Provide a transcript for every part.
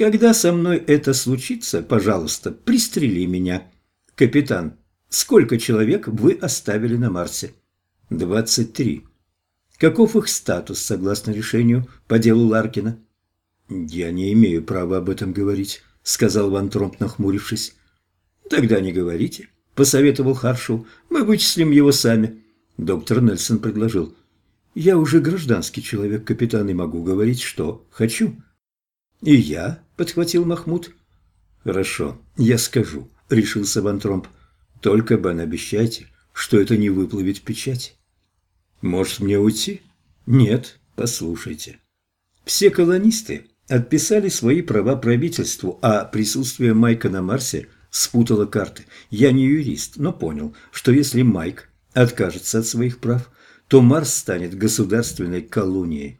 Когда со мной это случится, пожалуйста, пристрели меня. Капитан, сколько человек вы оставили на Марсе? Двадцать три. Каков их статус, согласно решению по делу Ларкина? Я не имею права об этом говорить, сказал Ван Тромп, нахмурившись. Тогда не говорите, посоветовал Харшоу. Мы вычислим его сами. Доктор Нельсон предложил. Я уже гражданский человек, капитан, и могу говорить, что хочу. И я, подхватил Махмуд. Хорошо, я скажу, решился Ван Тромп. Только, Бен, обещайте, что это не выплывет в печать. Может, мне уйти? Нет, послушайте. Все колонисты отписали свои права правительству, а присутствие Майка на Марсе спутало карты. Я не юрист, но понял, что если Майк откажется от своих прав, то Марс станет государственной колонией.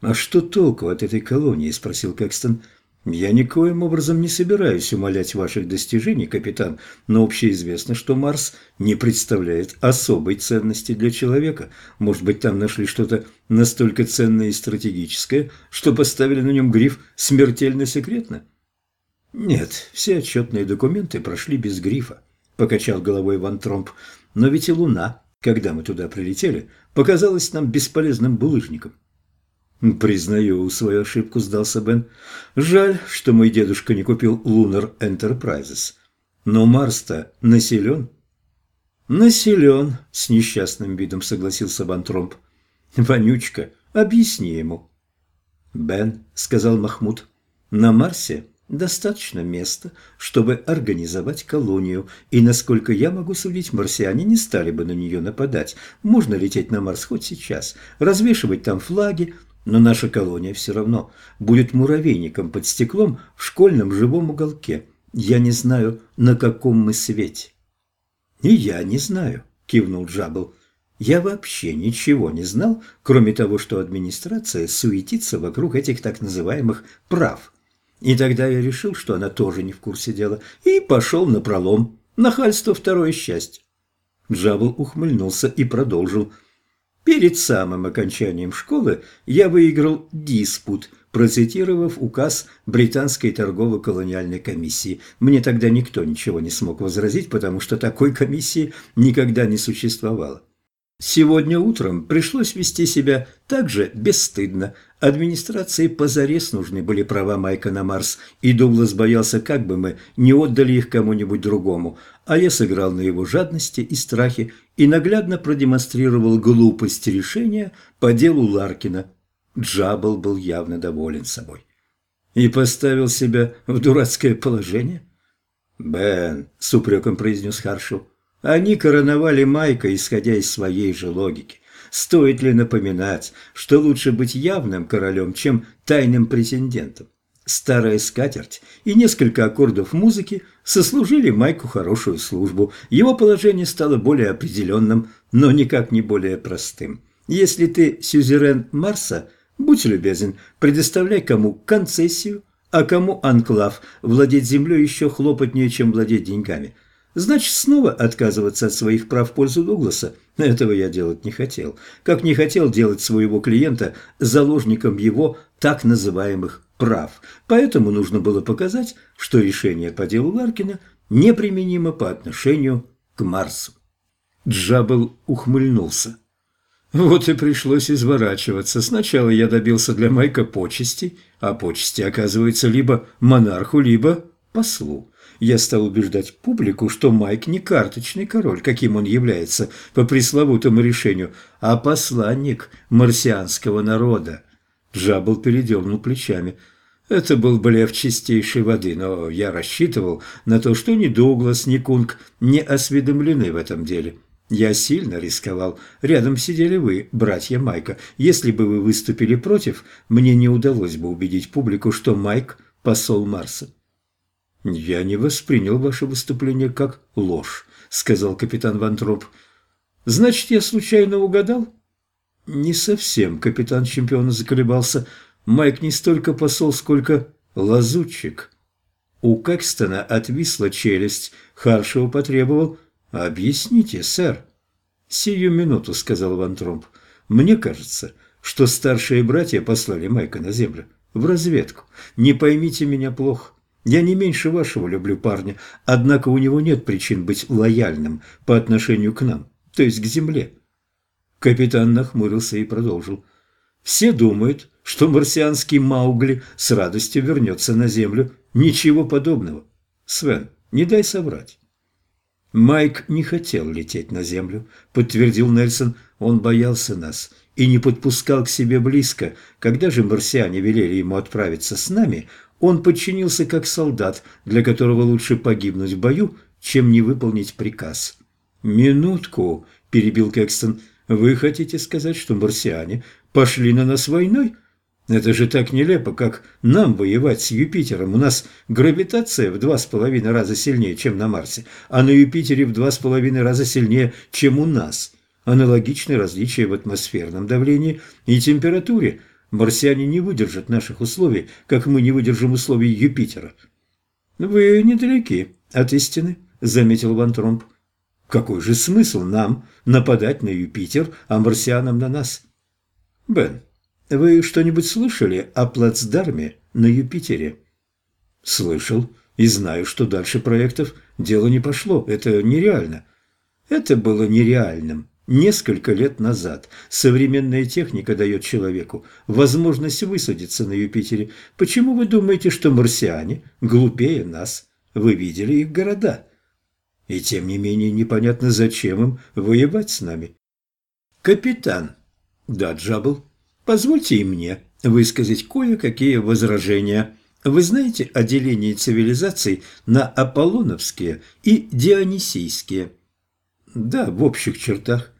«А что толку от этой колонии?» – спросил Кэкстон. «Я никоим образом не собираюсь умолять ваших достижений, капитан, но общеизвестно, что Марс не представляет особой ценности для человека. Может быть, там нашли что-то настолько ценное и стратегическое, что поставили на нем гриф «смертельно секретно»?» «Нет, все отчетные документы прошли без грифа», – покачал головой Ван Тромп. «Но ведь и Луна, когда мы туда прилетели, показалась нам бесполезным булыжником». «Признаю свою ошибку», – сдался Бен. «Жаль, что мой дедушка не купил Lunar Enterprises. Но Марс-то населен». «Населен», – с несчастным видом согласился Бантромп. «Вонючка, объясни ему». «Бен», – сказал Махмуд, – «на Марсе достаточно места, чтобы организовать колонию, и, насколько я могу судить, марсиане не стали бы на нее нападать. Можно лететь на Марс хоть сейчас, развешивать там флаги, но наша колония все равно будет муравейником под стеклом в школьном живом уголке. Я не знаю, на каком мы свете». «И я не знаю», – кивнул Джабл. «Я вообще ничего не знал, кроме того, что администрация суетится вокруг этих так называемых «прав». И тогда я решил, что она тоже не в курсе дела, и пошел на пролом. Нахальство – второе счастье». Джабл ухмыльнулся и продолжил – Перед самым окончанием школы я выиграл диспут, процитировав указ Британской торгово-колониальной комиссии. Мне тогда никто ничего не смог возразить, потому что такой комиссии никогда не существовало. Сегодня утром пришлось вести себя так же бесстыдно. Администрации позарез нужны были права Майка на Марс, и Дуглас боялся, как бы мы не отдали их кому-нибудь другому, а я сыграл на его жадности и страхе и наглядно продемонстрировал глупость решения по делу Ларкина. Джабл был явно доволен собой. И поставил себя в дурацкое положение? «Бен», — с упреком произнес Харшоу, они короновали Майка, исходя из своей же логики. Стоит ли напоминать, что лучше быть явным королем, чем тайным претендентом? Старая скатерть и несколько аккордов музыки сослужили Майку хорошую службу. Его положение стало более определенным, но никак не более простым. Если ты сюзерен Марса, будь любезен, предоставляй кому концессию, а кому анклав. Владеть землей еще хлопотнее, чем владеть деньгами – Значит, снова отказываться от своих прав в пользу Дугласа? Этого я делать не хотел. Как не хотел делать своего клиента заложником его так называемых прав. Поэтому нужно было показать, что решение по делу Ларкина неприменимо по отношению к Марсу. Джабел ухмыльнулся. Вот и пришлось изворачиваться. Сначала я добился для Майка почести, а почести, оказывается, либо монарху, либо послу я стал убеждать публику, что Майк не карточный король, каким он является по пресловутому решению, а посланник марсианского народа. Джубал передернул плечами. Это был блеф чистейшей воды, но я рассчитывал на то, что ни Дуглас, ни Кунг не осведомлены в этом деле. Я сильно рисковал. Рядом сидели вы, братья Майка. Если бы вы выступили против, мне не удалось бы убедить публику, что Майк – посол Марса. «Я не воспринял ваше выступление как ложь», — сказал капитан Ван Тромп. «Значит, я случайно угадал?» «Не совсем», — капитан чемпиона заколебался. «Майк не столько посол, сколько лазутчик». У Кэкстона отвисла челюсть. Харшева потребовал. «Объясните, сэр». «Сию минуту», — сказал Ван Тромп. «Мне кажется, что старшие братья послали Майка на землю. в разведку. Не поймите меня плохо. Я не меньше вашего люблю парня, однако у него нет причин быть лояльным по отношению к нам, то есть к земле. Капитан нахмурился и продолжил. Все думают, что марсианский Маугли с радостью вернется на Землю. Ничего подобного. Свен, не дай соврать. Майк не хотел лететь на Землю, подтвердил Нельсон. Он боялся нас и не подпускал к себе близко. Когда же марсиане велели ему отправиться с нами, он подчинился как солдат, для которого лучше погибнуть в бою, чем не выполнить приказ. «Минутку», – перебил Кэкстон, – «вы хотите сказать, что марсиане пошли на нас войной?» Это же так нелепо, как нам воевать с Юпитером. У нас гравитация в два с половиной раза сильнее, чем на Марсе, а на Юпитере в два с половиной раза сильнее, чем у нас. Аналогичные различия в атмосферном давлении и температуре. Марсиане не выдержат наших условий, как мы не выдержим условий Юпитера. «Вы недалеки от истины», — заметил Ван Тромп. «Какой же смысл нам нападать на Юпитер, а марсианам на нас?» «Бен, вы что-нибудь слышали о плацдарме на Юпитере?» «Слышал и знаю, что дальше проектов дело не пошло. Это нереально». «Это было нереальным Несколько лет назад современная техника дает человеку возможность высадиться на Юпитере. Почему вы думаете, что марсиане глупее нас? Вы видели их города. И тем не менее непонятно, зачем им воевать с нами. Капитан. Да, Джабл. Позвольте и мне высказать кое-какие возражения. Вы знаете о делении цивилизаций на аполлоновские и дионисийские? Да, в общих чертах.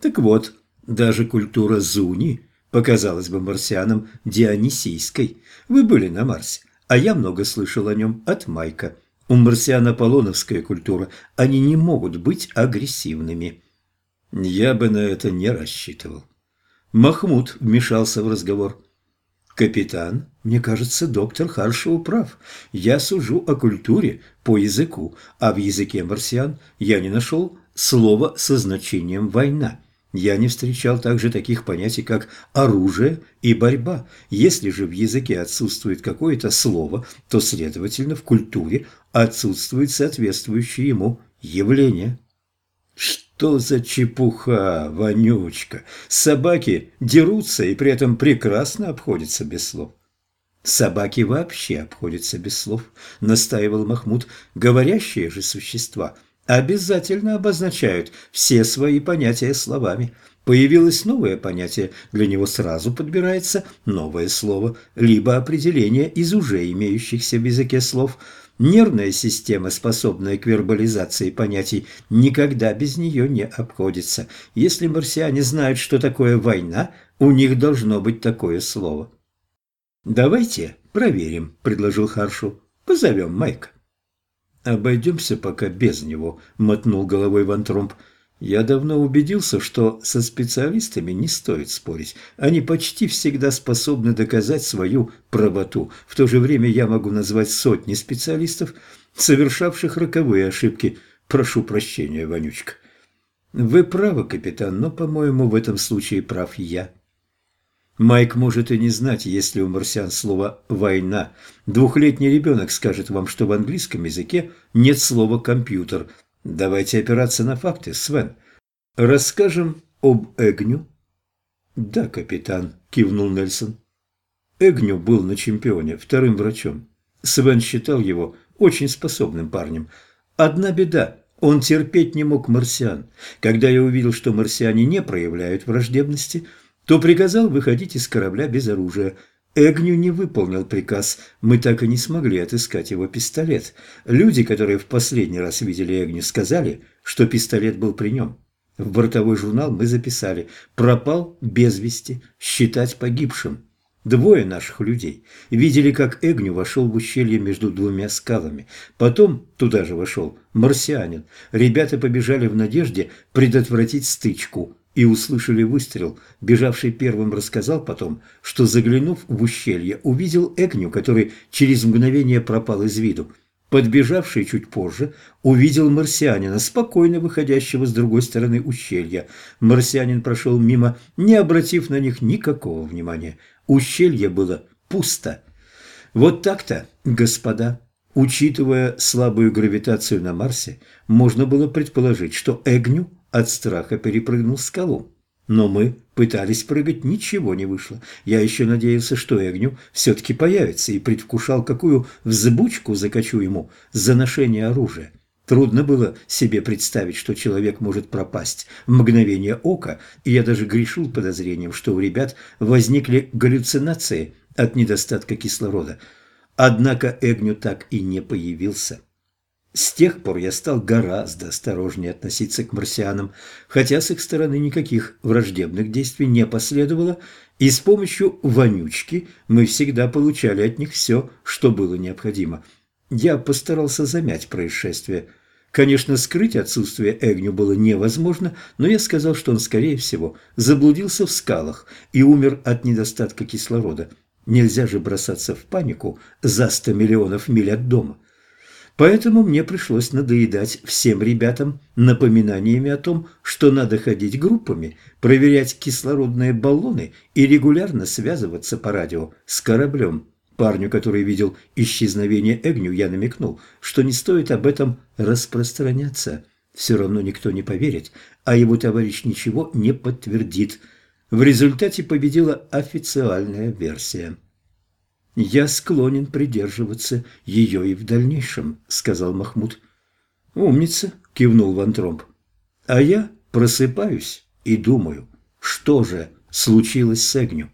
Так вот, даже культура Зуни показалась бы марсианам дионисийской. Вы были на Марсе, а я много слышал о нем от Майка. У марсиан аполлоновская культура, они не могут быть агрессивными. Я бы на это не рассчитывал. Махмуд вмешался в разговор. «Капитан, мне кажется, доктор Харшоу прав. Я сужу о культуре по языку, а в языке марсиан я не нашел слова со значением «война». Я не встречал также таких понятий, как оружие и борьба. Если же в языке отсутствует какое-то слово, то, следовательно, в культуре отсутствует соответствующее ему явление. Что за чепуха, вонючка? Собаки дерутся и при этом прекрасно обходятся без слов. Собаки вообще обходятся без слов, настаивал Махмуд. Говорящие же существа – обязательно обозначают все свои понятия словами. Появилось новое понятие, для него сразу подбирается новое слово, либо определение из уже имеющихся в языке слов. Нервная система, способная к вербализации понятий, никогда без нее не обходится. Если марсиане знают, что такое война, у них должно быть такое слово. «Давайте проверим», – предложил Харшу. «Позовем Майка». «Обойдемся пока без него», – мотнул головой Ван Тромп. «Я давно убедился, что со специалистами не стоит спорить. Они почти всегда способны доказать свою правоту. В то же время я могу назвать сотни специалистов, совершавших роковые ошибки. Прошу прощения, Вонючка». «Вы правы, капитан, но, по-моему, в этом случае прав я». Майк может и не знать, есть ли у марсиан слово «война». Двухлетний ребенок скажет вам, что в английском языке нет слова «компьютер». Давайте опираться на факты, Свен. Расскажем об Эгню. Да, капитан, кивнул Нельсон. Эгню был на чемпионе, вторым врачом. Свен считал его очень способным парнем. Одна беда – он терпеть не мог марсиан. Когда я увидел, что марсиане не проявляют враждебности – то приказал выходить из корабля без оружия. Эгню не выполнил приказ, мы так и не смогли отыскать его пистолет. Люди, которые в последний раз видели Эгню, сказали, что пистолет был при нем. В бортовой журнал мы записали «Пропал без вести, считать погибшим». Двое наших людей видели, как Эгню вошел в ущелье между двумя скалами. Потом туда же вошел марсианин. Ребята побежали в надежде предотвратить стычку и услышали выстрел. Бежавший первым рассказал потом, что, заглянув в ущелье, увидел Эгню, который через мгновение пропал из виду. Подбежавший чуть позже увидел марсианина, спокойно выходящего с другой стороны ущелья. Марсианин прошел мимо, не обратив на них никакого внимания. Ущелье было пусто. Вот так-то, господа. Учитывая слабую гравитацию на Марсе, можно было предположить, что Эгню от страха перепрыгнул скалу. Но мы пытались прыгать, ничего не вышло. Я еще надеялся, что Эгню все-таки появится и предвкушал, какую взбучку закачу ему за ношение оружия. Трудно было себе представить, что человек может пропасть в мгновение ока, и я даже грешил подозрением, что у ребят возникли галлюцинации от недостатка кислорода. Однако Эгню так и не появился. С тех пор я стал гораздо осторожнее относиться к марсианам, хотя с их стороны никаких враждебных действий не последовало, и с помощью вонючки мы всегда получали от них все, что было необходимо. Я постарался замять происшествие. Конечно, скрыть отсутствие Эгню было невозможно, но я сказал, что он, скорее всего, заблудился в скалах и умер от недостатка кислорода. Нельзя же бросаться в панику за сто миллионов миль от дома. Поэтому мне пришлось надоедать всем ребятам напоминаниями о том, что надо ходить группами, проверять кислородные баллоны и регулярно связываться по радио с кораблем. Парню, который видел исчезновение Эгню, я намекнул, что не стоит об этом распространяться. Все равно никто не поверит, а его товарищ ничего не подтвердит. В результате победила официальная версия. «Я склонен придерживаться ее и в дальнейшем», — сказал Махмуд. «Умница», — кивнул Ван Тромп. «А я просыпаюсь и думаю, что же случилось с Эгню?»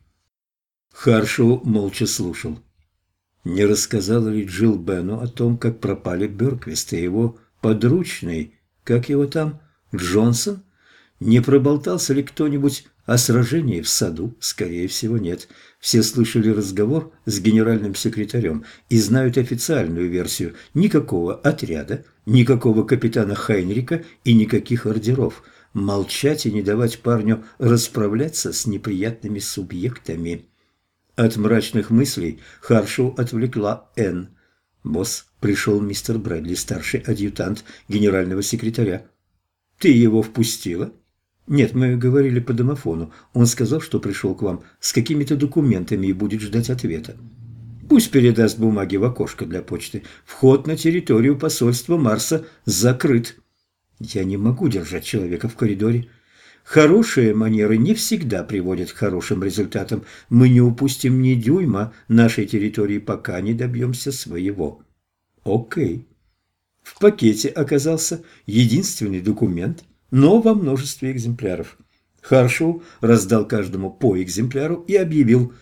Харшоу молча слушал. Не рассказала ли Джилл Бену о том, как пропали Бёрквист и его подручный, как его там, Джонсон? Не проболтался ли кто-нибудь о сражении в саду? Скорее всего, нет. Все слышали разговор с генеральным секретарем и знают официальную версию. Никакого отряда, никакого капитана Хайнрика и никаких ордеров. Молчать и не давать парню расправляться с неприятными субъектами. От мрачных мыслей Харшоу отвлекла Энн. «Босс, пришел мистер Брэдли, старший адъютант генерального секретаря. Ты его впустила?» «Нет, мы говорили по домофону. Он сказал, что пришел к вам с какими-то документами и будет ждать ответа. Пусть передаст бумаги в окошко для почты. Вход на территорию посольства Марса закрыт. Я не могу держать человека в коридоре. Хорошие манеры не всегда приводят к хорошим результатам. Мы не упустим ни дюйма нашей территории, пока не добьемся своего. Окей. В пакете оказался единственный документ – но во множестве экземпляров. Харшоу раздал каждому по экземпляру и объявил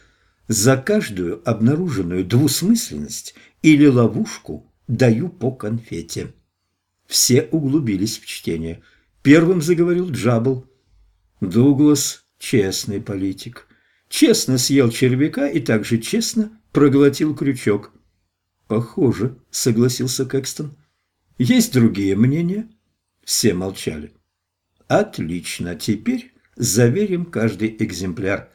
«За каждую обнаруженную двусмысленность или ловушку даю по конфете». Все углубились в чтение. Первым заговорил Джабл. Дуглас – честный политик. Честно съел червяка и также честно проглотил крючок. «Похоже», – согласился Кэкстон. «Есть другие мнения?» Все молчали. Отлично, теперь заверим каждый экземпляр.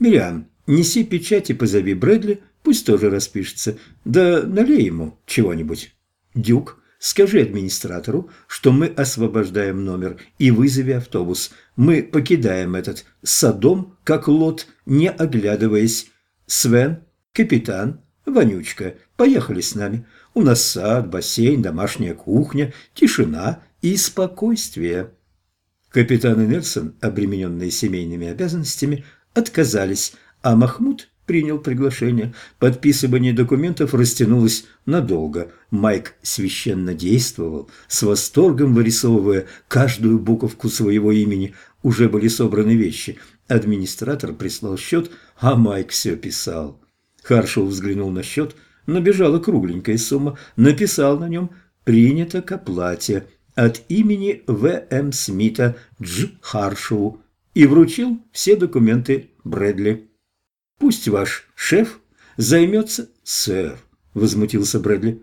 Мириам, неси печать и позови Брэдли, пусть тоже распишется. Да налей ему чего-нибудь. Дюк, скажи администратору, что мы освобождаем номер и вызови автобус. Мы покидаем этот садом, как лот, не оглядываясь. Свен, капитан, Вонючка, поехали с нами. У нас сад, бассейн, домашняя кухня, тишина и спокойствие. Капитан и Нельсон, обремененные семейными обязанностями, отказались, а Махмуд принял приглашение. Подписывание документов растянулось надолго. Майк священно действовал, с восторгом вырисовывая каждую буковку своего имени. Уже были собраны вещи. Администратор прислал счет, а Майк все писал. Харшоу взглянул на счет, набежала кругленькая сумма, написал на нем «Принято к оплате» от имени В.М. Смита Дж. Харшоу и вручил все документы Брэдли. «Пусть ваш шеф займется, сэр», – возмутился Брэдли.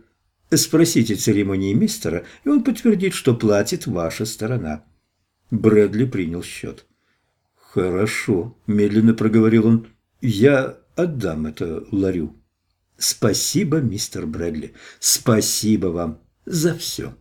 «Спросите церемонии мистера, и он подтвердит, что платит ваша сторона». Брэдли принял счет. «Хорошо», – медленно проговорил он. «Я отдам это ларю». «Спасибо, мистер Брэдли, спасибо вам за все».